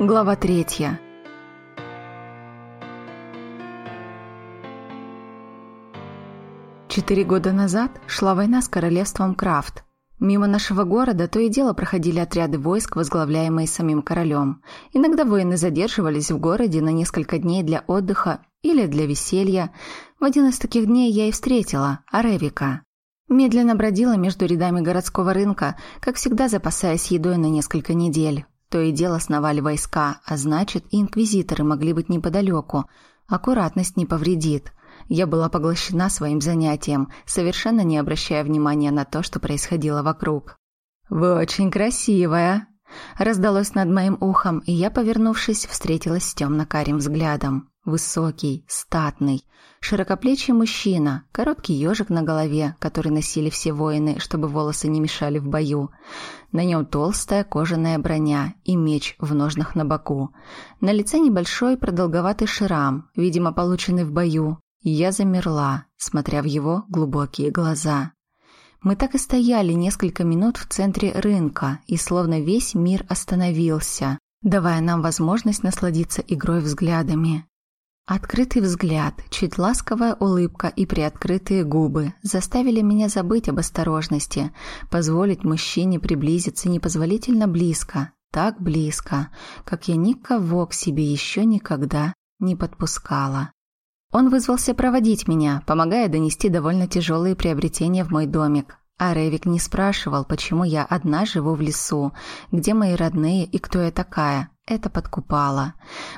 Глава третья. Четыре года назад шла война с королевством Крафт. Мимо нашего города то и дело проходили отряды войск, возглавляемые самим королем. Иногда воины задерживались в городе на несколько дней для отдыха или для веселья. В один из таких дней я и встретила Аревика. Медленно бродила между рядами городского рынка, как всегда запасаясь едой на несколько недель. То и дело сновали войска, а значит, и инквизиторы могли быть неподалеку. Аккуратность не повредит. Я была поглощена своим занятием, совершенно не обращая внимания на то, что происходило вокруг. «Вы очень красивая!» Раздалось над моим ухом, и я, повернувшись, встретилась с темно-карим взглядом. Высокий, статный, широкоплечий мужчина, короткий ежик на голове, который носили все воины, чтобы волосы не мешали в бою. На нем толстая кожаная броня и меч в ножнах на боку. На лице небольшой продолговатый шрам, видимо, полученный в бою. Я замерла, смотря в его глубокие глаза. Мы так и стояли несколько минут в центре рынка, и словно весь мир остановился, давая нам возможность насладиться игрой взглядами. Открытый взгляд, чуть ласковая улыбка и приоткрытые губы заставили меня забыть об осторожности, позволить мужчине приблизиться непозволительно близко, так близко, как я никого к себе еще никогда не подпускала. Он вызвался проводить меня, помогая донести довольно тяжелые приобретения в мой домик. А Ревик не спрашивал, почему я одна живу в лесу, где мои родные и кто я такая. Это подкупало.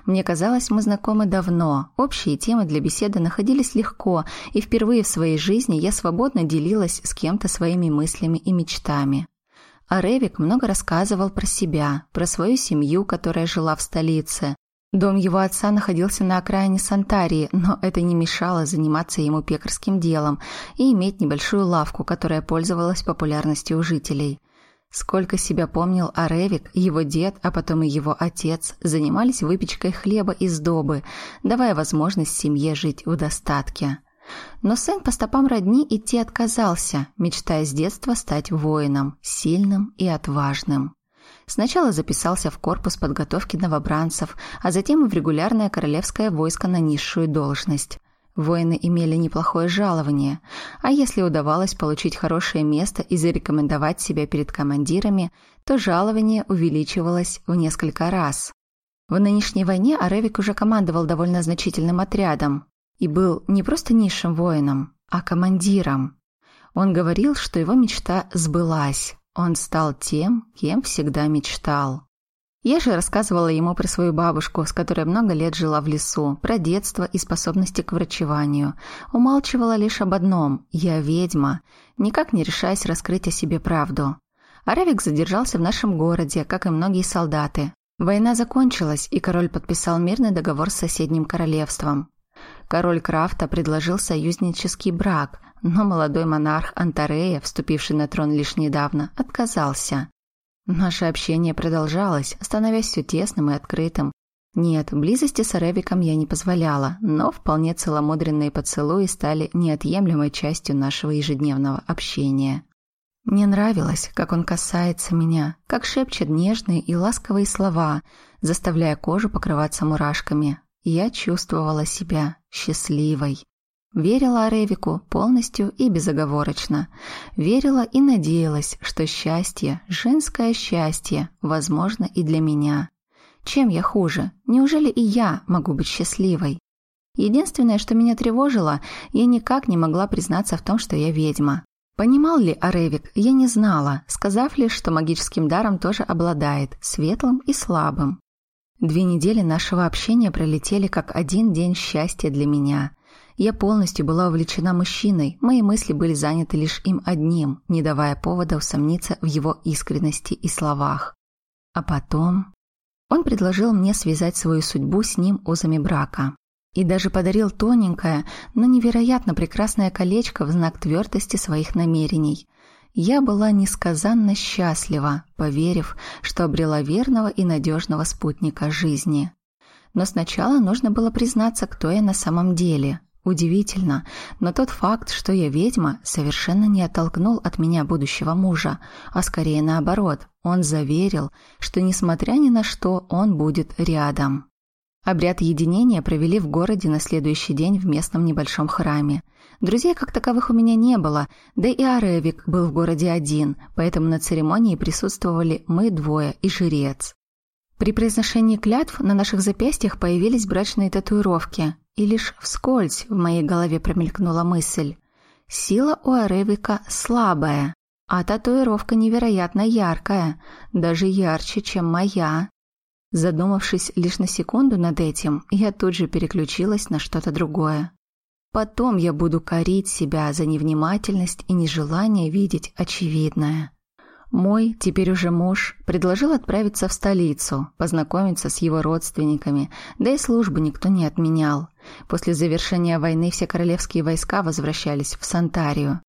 Мне казалось, мы знакомы давно, общие темы для беседы находились легко, и впервые в своей жизни я свободно делилась с кем-то своими мыслями и мечтами. А Ревик много рассказывал про себя, про свою семью, которая жила в столице, Дом его отца находился на окраине Сантарии, но это не мешало заниматься ему пекарским делом и иметь небольшую лавку, которая пользовалась популярностью у жителей. Сколько себя помнил Аревик, его дед, а потом и его отец, занимались выпечкой хлеба из добы, давая возможность семье жить в достатке. Но сын по стопам родни идти отказался, мечтая с детства стать воином, сильным и отважным. Сначала записался в корпус подготовки новобранцев, а затем в регулярное королевское войско на низшую должность. Воины имели неплохое жалование, а если удавалось получить хорошее место и зарекомендовать себя перед командирами, то жалование увеличивалось в несколько раз. В нынешней войне Аревик уже командовал довольно значительным отрядом и был не просто низшим воином, а командиром. Он говорил, что его мечта сбылась. Он стал тем, кем всегда мечтал. Я же рассказывала ему про свою бабушку, с которой много лет жила в лесу, про детство и способности к врачеванию. Умалчивала лишь об одном – я ведьма, никак не решаясь раскрыть о себе правду. Аравик задержался в нашем городе, как и многие солдаты. Война закончилась, и король подписал мирный договор с соседним королевством. Король Крафта предложил союзнический брак, но молодой монарх Антарея, вступивший на трон лишь недавно, отказался. Наше общение продолжалось, становясь все тесным и открытым. Нет, близости с Аревиком я не позволяла, но вполне целомудренные поцелуи стали неотъемлемой частью нашего ежедневного общения. Мне нравилось, как он касается меня, как шепчет нежные и ласковые слова, заставляя кожу покрываться мурашками. Я чувствовала себя счастливой. Верила Аревику полностью и безоговорочно. Верила и надеялась, что счастье, женское счастье, возможно и для меня. Чем я хуже? Неужели и я могу быть счастливой? Единственное, что меня тревожило, я никак не могла признаться в том, что я ведьма. Понимал ли Аревик, я не знала, сказав лишь, что магическим даром тоже обладает, светлым и слабым. Две недели нашего общения пролетели как один день счастья для меня. Я полностью была увлечена мужчиной, мои мысли были заняты лишь им одним, не давая повода усомниться в его искренности и словах. А потом он предложил мне связать свою судьбу с ним узами брака. И даже подарил тоненькое, но невероятно прекрасное колечко в знак твердости своих намерений. Я была несказанно счастлива, поверив, что обрела верного и надежного спутника жизни. Но сначала нужно было признаться, кто я на самом деле. Удивительно, но тот факт, что я ведьма, совершенно не оттолкнул от меня будущего мужа, а скорее наоборот, он заверил, что несмотря ни на что, он будет рядом. Обряд единения провели в городе на следующий день в местном небольшом храме. Друзей как таковых у меня не было, да и Аревик был в городе один, поэтому на церемонии присутствовали мы двое и жрец. При произношении клятв на наших запястьях появились брачные татуировки, и лишь вскользь в моей голове промелькнула мысль. Сила у Аревика слабая, а татуировка невероятно яркая, даже ярче, чем моя. Задумавшись лишь на секунду над этим, я тут же переключилась на что-то другое. Потом я буду корить себя за невнимательность и нежелание видеть очевидное. Мой, теперь уже муж, предложил отправиться в столицу, познакомиться с его родственниками, да и службу никто не отменял. После завершения войны все королевские войска возвращались в Сантарию.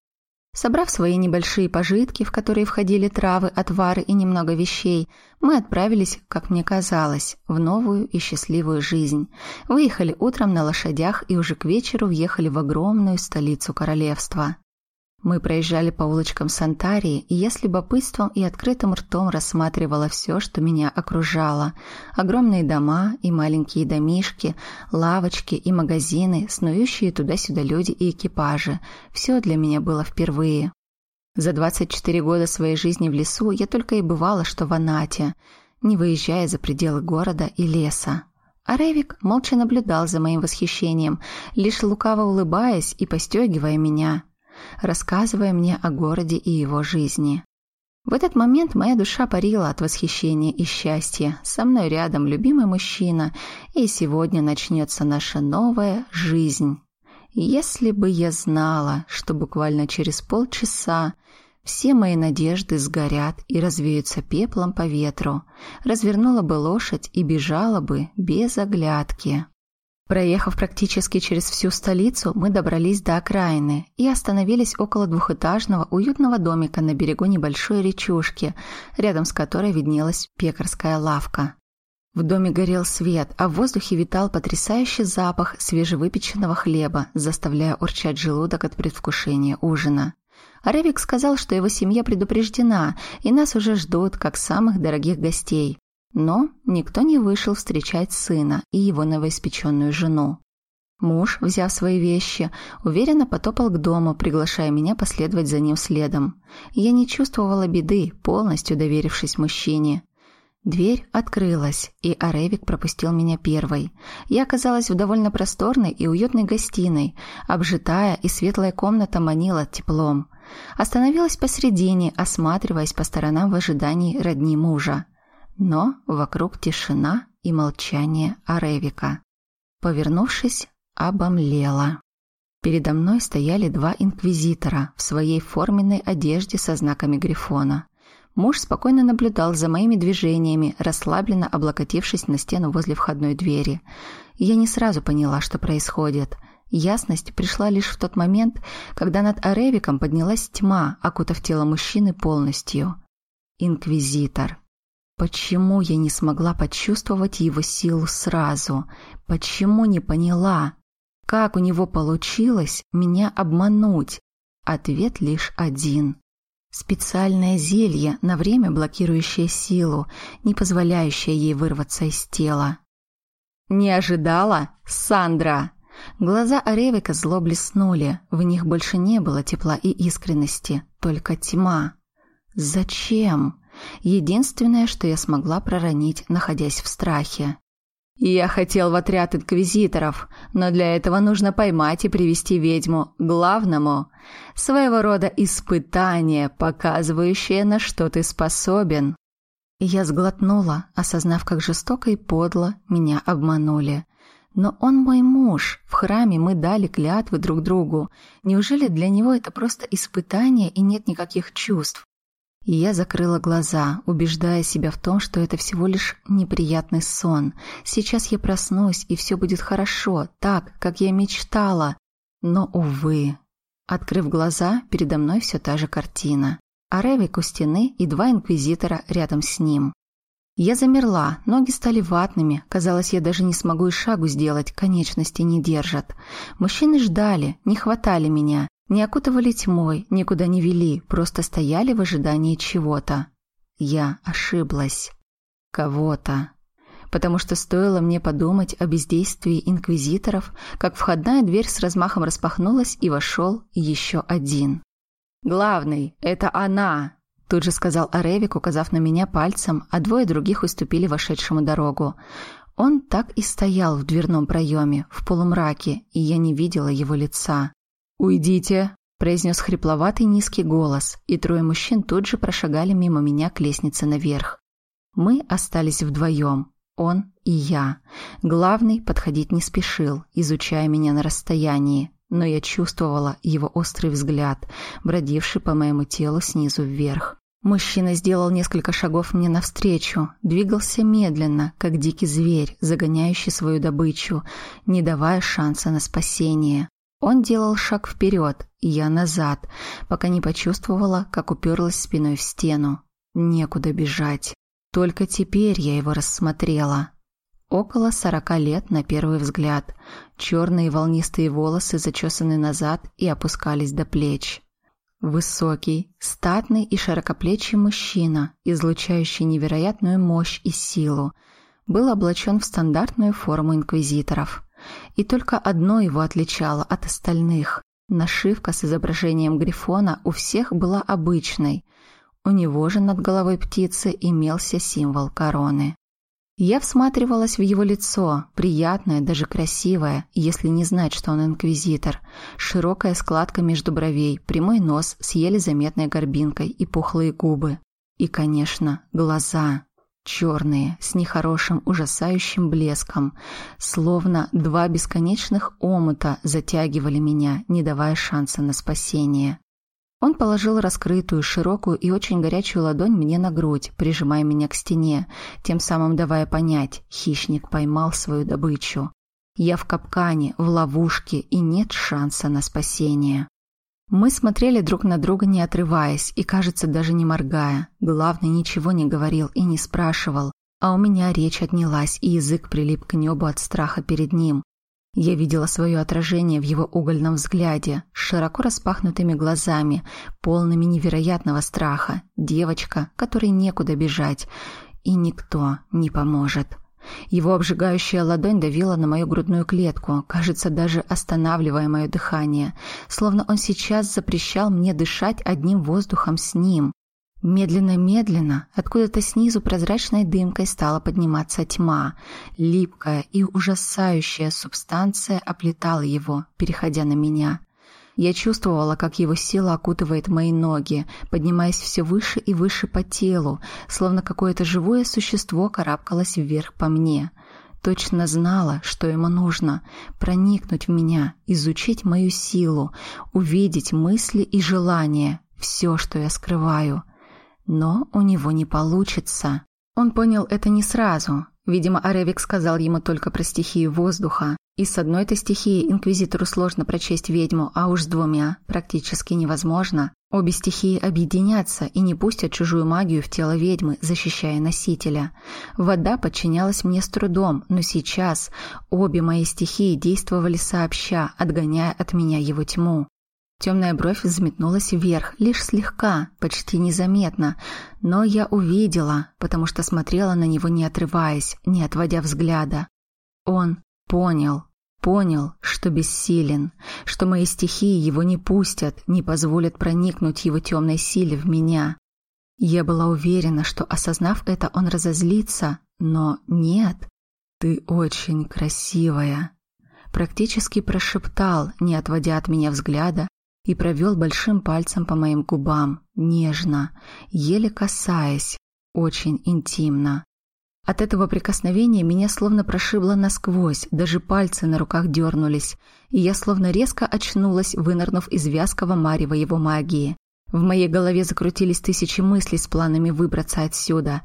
Собрав свои небольшие пожитки, в которые входили травы, отвары и немного вещей, мы отправились, как мне казалось, в новую и счастливую жизнь. Выехали утром на лошадях и уже к вечеру въехали в огромную столицу королевства. Мы проезжали по улочкам Сантарии, и я с любопытством и открытым ртом рассматривала все, что меня окружало. Огромные дома и маленькие домишки, лавочки и магазины, снующие туда-сюда люди и экипажи. Все для меня было впервые. За 24 года своей жизни в лесу я только и бывала, что в Анате, не выезжая за пределы города и леса. А Ревик молча наблюдал за моим восхищением, лишь лукаво улыбаясь и постегивая меня – рассказывая мне о городе и его жизни. В этот момент моя душа парила от восхищения и счастья. Со мной рядом любимый мужчина, и сегодня начнется наша новая жизнь. Если бы я знала, что буквально через полчаса все мои надежды сгорят и развеются пеплом по ветру, развернула бы лошадь и бежала бы без оглядки. Проехав практически через всю столицу, мы добрались до окраины и остановились около двухэтажного уютного домика на берегу небольшой речушки, рядом с которой виднелась пекарская лавка. В доме горел свет, а в воздухе витал потрясающий запах свежевыпеченного хлеба, заставляя урчать желудок от предвкушения ужина. Аревик сказал, что его семья предупреждена, и нас уже ждут как самых дорогих гостей. Но никто не вышел встречать сына и его новоиспеченную жену. Муж, взяв свои вещи, уверенно потопал к дому, приглашая меня последовать за ним следом. Я не чувствовала беды, полностью доверившись мужчине. Дверь открылась, и Аревик пропустил меня первой. Я оказалась в довольно просторной и уютной гостиной. Обжитая и светлая комната манила теплом. Остановилась посредине, осматриваясь по сторонам в ожидании родни мужа но вокруг тишина и молчание Аревика. Повернувшись, обомлела. Передо мной стояли два инквизитора в своей форменной одежде со знаками грифона. Муж спокойно наблюдал за моими движениями, расслабленно облокотившись на стену возле входной двери. Я не сразу поняла, что происходит. Ясность пришла лишь в тот момент, когда над Аревиком поднялась тьма, окутав тело мужчины полностью. Инквизитор. Почему я не смогла почувствовать его силу сразу? Почему не поняла? Как у него получилось меня обмануть? Ответ лишь один. Специальное зелье, на время блокирующее силу, не позволяющее ей вырваться из тела. «Не ожидала, Сандра!» Глаза Аревика зло блеснули, в них больше не было тепла и искренности, только тьма. «Зачем?» Единственное, что я смогла проронить, находясь в страхе. Я хотел в отряд инквизиторов, но для этого нужно поймать и привести ведьму главному. Своего рода испытание, показывающее, на что ты способен. Я сглотнула, осознав, как жестоко и подло меня обманули. Но он мой муж, в храме мы дали клятвы друг другу. Неужели для него это просто испытание и нет никаких чувств? И я закрыла глаза, убеждая себя в том, что это всего лишь неприятный сон. Сейчас я проснусь, и все будет хорошо, так, как я мечтала. Но, увы. Открыв глаза, передо мной все та же картина. А Ревик у стены и два инквизитора рядом с ним. Я замерла, ноги стали ватными, казалось, я даже не смогу и шагу сделать, конечности не держат. Мужчины ждали, не хватали меня, не окутывали тьмой, никуда не вели, просто стояли в ожидании чего-то. Я ошиблась. Кого-то. Потому что стоило мне подумать о бездействии инквизиторов, как входная дверь с размахом распахнулась и вошел еще один. «Главный, это она!» Тут же сказал Аревик, указав на меня пальцем, а двое других уступили вошедшему дорогу. Он так и стоял в дверном проеме, в полумраке, и я не видела его лица. «Уйдите!» – произнес хрипловатый низкий голос, и трое мужчин тут же прошагали мимо меня к лестнице наверх. Мы остались вдвоем, он и я. Главный подходить не спешил, изучая меня на расстоянии, но я чувствовала его острый взгляд, бродивший по моему телу снизу вверх. Мужчина сделал несколько шагов мне навстречу, двигался медленно, как дикий зверь, загоняющий свою добычу, не давая шанса на спасение. Он делал шаг вперед, я назад, пока не почувствовала, как уперлась спиной в стену. Некуда бежать. Только теперь я его рассмотрела. Около сорока лет на первый взгляд. Черные волнистые волосы зачесаны назад и опускались до плеч. Высокий, статный и широкоплечий мужчина, излучающий невероятную мощь и силу, был облачен в стандартную форму инквизиторов. И только одно его отличало от остальных. Нашивка с изображением грифона у всех была обычной. У него же над головой птицы имелся символ короны. Я всматривалась в его лицо, приятное, даже красивое, если не знать, что он инквизитор. Широкая складка между бровей, прямой нос с еле заметной горбинкой и пухлые губы. И, конечно, глаза. Черные, с нехорошим ужасающим блеском, словно два бесконечных омута затягивали меня, не давая шанса на спасение. Он положил раскрытую, широкую и очень горячую ладонь мне на грудь, прижимая меня к стене, тем самым давая понять, хищник поймал свою добычу. Я в капкане, в ловушке, и нет шанса на спасение. Мы смотрели друг на друга, не отрываясь, и, кажется, даже не моргая. Главный ничего не говорил и не спрашивал, а у меня речь отнялась, и язык прилип к небу от страха перед ним. Я видела свое отражение в его угольном взгляде, широко распахнутыми глазами, полными невероятного страха. Девочка, которой некуда бежать, и никто не поможет. Его обжигающая ладонь давила на мою грудную клетку, кажется, даже останавливая мое дыхание, словно он сейчас запрещал мне дышать одним воздухом с ним. Медленно-медленно откуда-то снизу прозрачной дымкой стала подниматься тьма. Липкая и ужасающая субстанция оплетала его, переходя на меня. Я чувствовала, как его сила окутывает мои ноги, поднимаясь все выше и выше по телу, словно какое-то живое существо карабкалось вверх по мне. Точно знала, что ему нужно — проникнуть в меня, изучить мою силу, увидеть мысли и желания, все, что я скрываю. Но у него не получится. Он понял это не сразу. Видимо, Аревик сказал ему только про стихию воздуха. И с одной-то стихией инквизитору сложно прочесть ведьму, а уж с двумя практически невозможно. Обе стихии объединятся и не пустят чужую магию в тело ведьмы, защищая носителя. Вода подчинялась мне с трудом, но сейчас обе мои стихии действовали сообща, отгоняя от меня его тьму. Темная бровь взметнулась вверх, лишь слегка, почти незаметно, но я увидела, потому что смотрела на него не отрываясь, не отводя взгляда. Он понял, понял, что бессилен, что мои стихии его не пустят, не позволят проникнуть его темной силе в меня. Я была уверена, что, осознав это, он разозлится, но нет. «Ты очень красивая», практически прошептал, не отводя от меня взгляда и провел большим пальцем по моим губам, нежно, еле касаясь, очень интимно. От этого прикосновения меня словно прошибло насквозь, даже пальцы на руках дернулись, и я словно резко очнулась, вынырнув из вязкого марева его магии. В моей голове закрутились тысячи мыслей с планами выбраться отсюда.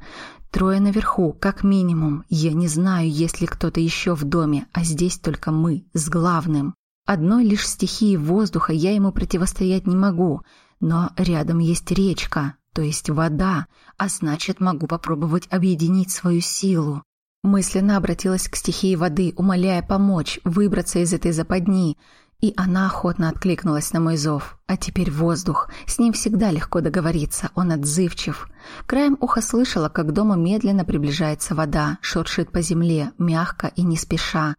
Трое наверху, как минимум. Я не знаю, есть ли кто-то еще в доме, а здесь только мы, с главным. Одной лишь стихии воздуха я ему противостоять не могу, но рядом есть речка. То есть вода, а значит, могу попробовать объединить свою силу. Мысленно обратилась к стихии воды, умоляя помочь выбраться из этой западни, и она охотно откликнулась на мой зов. А теперь воздух. С ним всегда легко договориться, он отзывчив. Краем уха слышала, как к дому медленно приближается вода, шуршит по земле, мягко и не спеша.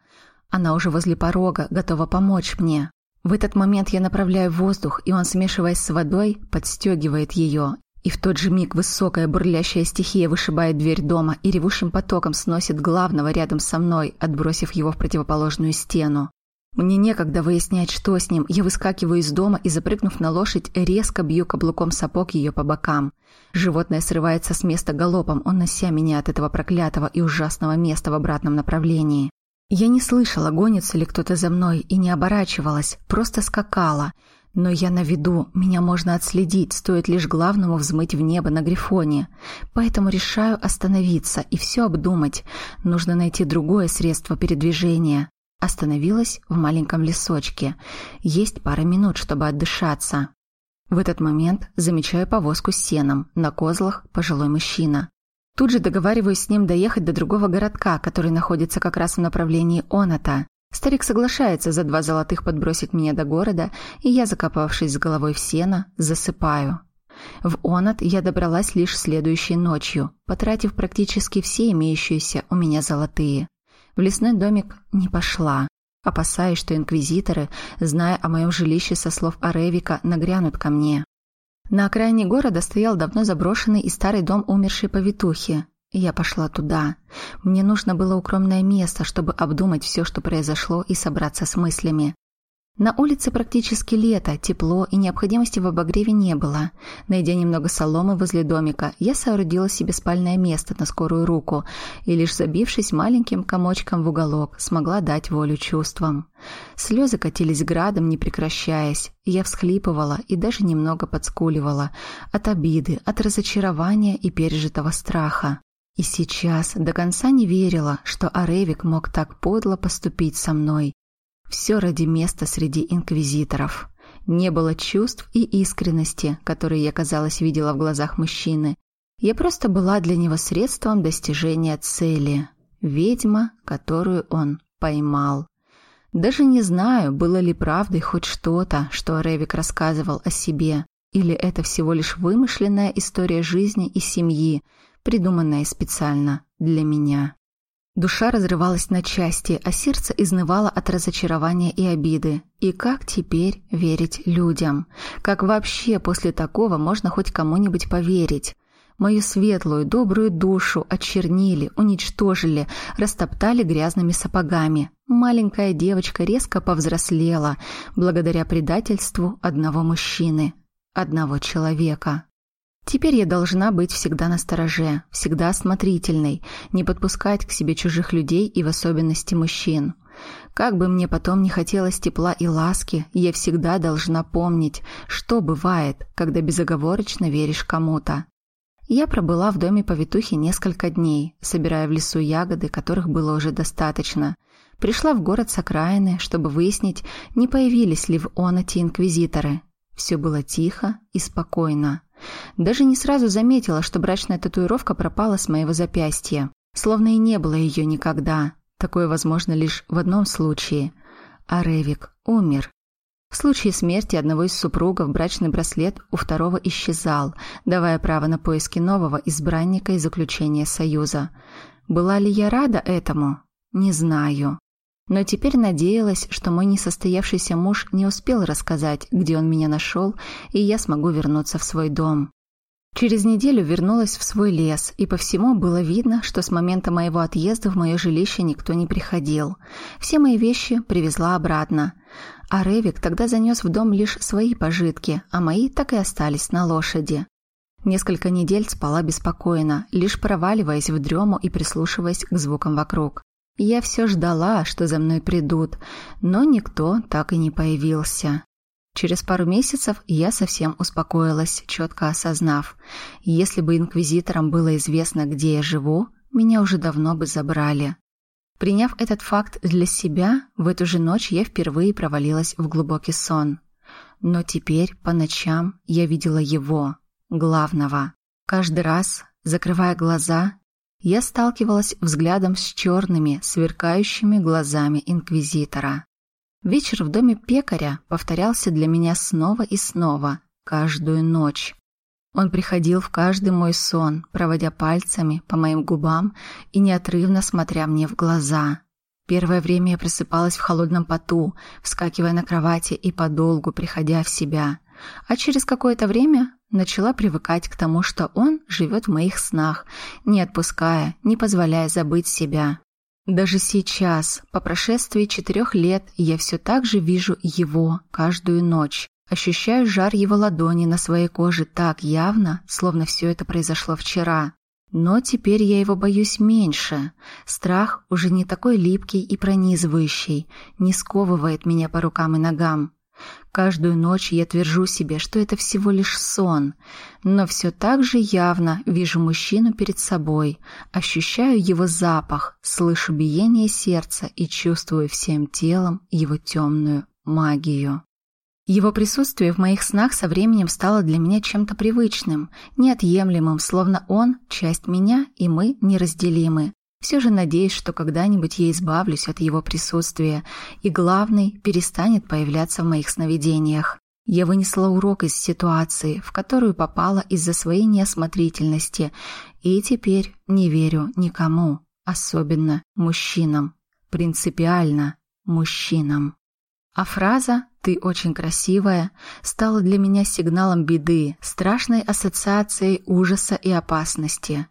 Она уже возле порога, готова помочь мне. В этот момент я направляю воздух, и он, смешиваясь с водой, подстегивает ее. И в тот же миг высокая бурлящая стихия вышибает дверь дома и ревущим потоком сносит главного рядом со мной, отбросив его в противоположную стену. Мне некогда выяснять, что с ним. Я выскакиваю из дома и, запрыгнув на лошадь, резко бью каблуком сапог ее по бокам. Животное срывается с места галопом, он нося меня от этого проклятого и ужасного места в обратном направлении. Я не слышала, гонится ли кто-то за мной, и не оборачивалась, просто скакала. Но я на виду, меня можно отследить, стоит лишь главному взмыть в небо на Грифоне. Поэтому решаю остановиться и все обдумать. Нужно найти другое средство передвижения. Остановилась в маленьком лесочке. Есть пара минут, чтобы отдышаться. В этот момент замечаю повозку с сеном. На козлах пожилой мужчина. Тут же договариваюсь с ним доехать до другого городка, который находится как раз в направлении Оната. Старик соглашается за два золотых подбросить меня до города, и я, закопавшись с головой в сено, засыпаю. В Онат я добралась лишь следующей ночью, потратив практически все имеющиеся у меня золотые. В лесной домик не пошла, опасаясь, что инквизиторы, зная о моем жилище со слов Аревика, нагрянут ко мне. На окраине города стоял давно заброшенный и старый дом умершей повитухи. Я пошла туда. Мне нужно было укромное место, чтобы обдумать все, что произошло, и собраться с мыслями. На улице практически лето, тепло и необходимости в обогреве не было. Найдя немного соломы возле домика, я соорудила себе спальное место на скорую руку и, лишь забившись маленьким комочком в уголок, смогла дать волю чувствам. Слезы катились градом, не прекращаясь. Я всхлипывала и даже немного подскуливала от обиды, от разочарования и пережитого страха. И сейчас до конца не верила, что Аревик мог так подло поступить со мной. Все ради места среди инквизиторов. Не было чувств и искренности, которые я, казалось, видела в глазах мужчины. Я просто была для него средством достижения цели. Ведьма, которую он поймал. Даже не знаю, было ли правдой хоть что-то, что Ревик рассказывал о себе, или это всего лишь вымышленная история жизни и семьи, придуманная специально для меня. Душа разрывалась на части, а сердце изнывало от разочарования и обиды. И как теперь верить людям? Как вообще после такого можно хоть кому-нибудь поверить? Мою светлую, добрую душу очернили, уничтожили, растоптали грязными сапогами. Маленькая девочка резко повзрослела благодаря предательству одного мужчины, одного человека. Теперь я должна быть всегда настороже, всегда осмотрительной, не подпускать к себе чужих людей и в особенности мужчин. Как бы мне потом не хотелось тепла и ласки, я всегда должна помнить, что бывает, когда безоговорочно веришь кому-то. Я пробыла в доме повитухи несколько дней, собирая в лесу ягоды, которых было уже достаточно. Пришла в город с окраины, чтобы выяснить, не появились ли в Оноте инквизиторы. Все было тихо и спокойно. Даже не сразу заметила, что брачная татуировка пропала с моего запястья. Словно и не было ее никогда. Такое возможно лишь в одном случае. А Ревик умер. В случае смерти одного из супругов брачный браслет у второго исчезал, давая право на поиски нового избранника и заключение союза. Была ли я рада этому? Не знаю. Но теперь надеялась, что мой несостоявшийся муж не успел рассказать, где он меня нашел, и я смогу вернуться в свой дом. Через неделю вернулась в свой лес, и по всему было видно, что с момента моего отъезда в мое жилище никто не приходил. Все мои вещи привезла обратно. А Ревик тогда занес в дом лишь свои пожитки, а мои так и остались на лошади. Несколько недель спала беспокойно, лишь проваливаясь в дрему и прислушиваясь к звукам вокруг. Я все ждала, что за мной придут, но никто так и не появился. Через пару месяцев я совсем успокоилась, четко осознав, если бы инквизиторам было известно, где я живу, меня уже давно бы забрали. Приняв этот факт для себя, в эту же ночь я впервые провалилась в глубокий сон. Но теперь по ночам я видела его, главного. Каждый раз, закрывая глаза, я сталкивалась взглядом с черными, сверкающими глазами инквизитора. Вечер в доме пекаря повторялся для меня снова и снова, каждую ночь. Он приходил в каждый мой сон, проводя пальцами по моим губам и неотрывно смотря мне в глаза. Первое время я просыпалась в холодном поту, вскакивая на кровати и подолгу приходя в себя. А через какое-то время начала привыкать к тому, что он живет в моих снах, не отпуская, не позволяя забыть себя. Даже сейчас, по прошествии четырех лет, я все так же вижу его каждую ночь. Ощущаю жар его ладони на своей коже так явно, словно все это произошло вчера. Но теперь я его боюсь меньше. Страх уже не такой липкий и пронизывающий, не сковывает меня по рукам и ногам. Каждую ночь я твержу себе, что это всего лишь сон, но все так же явно вижу мужчину перед собой, ощущаю его запах, слышу биение сердца и чувствую всем телом его темную магию. Его присутствие в моих снах со временем стало для меня чем-то привычным, неотъемлемым, словно он – часть меня, и мы неразделимы. Все же надеюсь, что когда-нибудь я избавлюсь от его присутствия, и главный перестанет появляться в моих сновидениях. Я вынесла урок из ситуации, в которую попала из-за своей неосмотрительности, и теперь не верю никому, особенно мужчинам. Принципиально мужчинам. А фраза «ты очень красивая» стала для меня сигналом беды, страшной ассоциацией ужаса и опасности.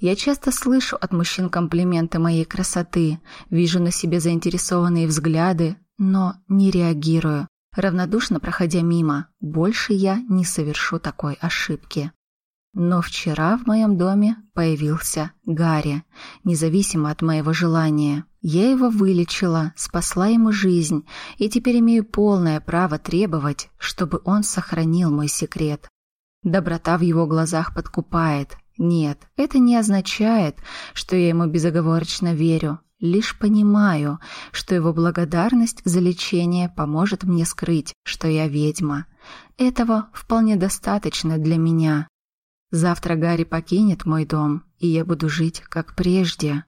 Я часто слышу от мужчин комплименты моей красоты, вижу на себе заинтересованные взгляды, но не реагирую, равнодушно проходя мимо. Больше я не совершу такой ошибки. Но вчера в моем доме появился Гарри, независимо от моего желания. Я его вылечила, спасла ему жизнь, и теперь имею полное право требовать, чтобы он сохранил мой секрет. Доброта в его глазах подкупает, нет, это не означает, что я ему безоговорочно верю. Лишь понимаю, что его благодарность за лечение поможет мне скрыть, что я ведьма. Этого вполне достаточно для меня. Завтра Гарри покинет мой дом, и я буду жить как прежде.